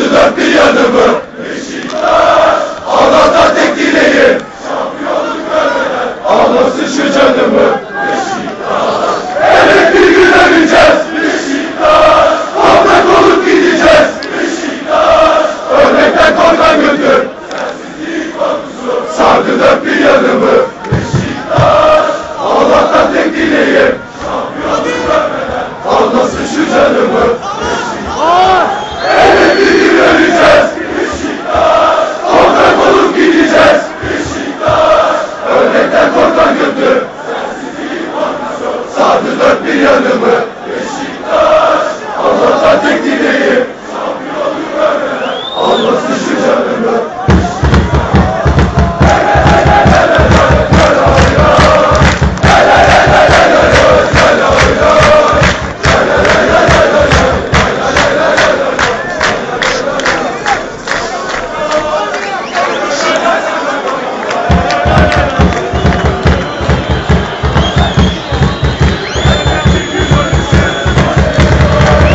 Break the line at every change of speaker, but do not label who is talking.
Gönlüm öptü yanımı Beşiktaş Ağlasa tek dileğim Şampiyonluk görmeden Ağlasın şu canımı Beşiktaş Elbet bir gün öleceğiz. Beşiktaş Ahmet olup gideceğiz. Beşiktaş Ölmekten korkan götür Sensizlik bir yanımı. bir yanımı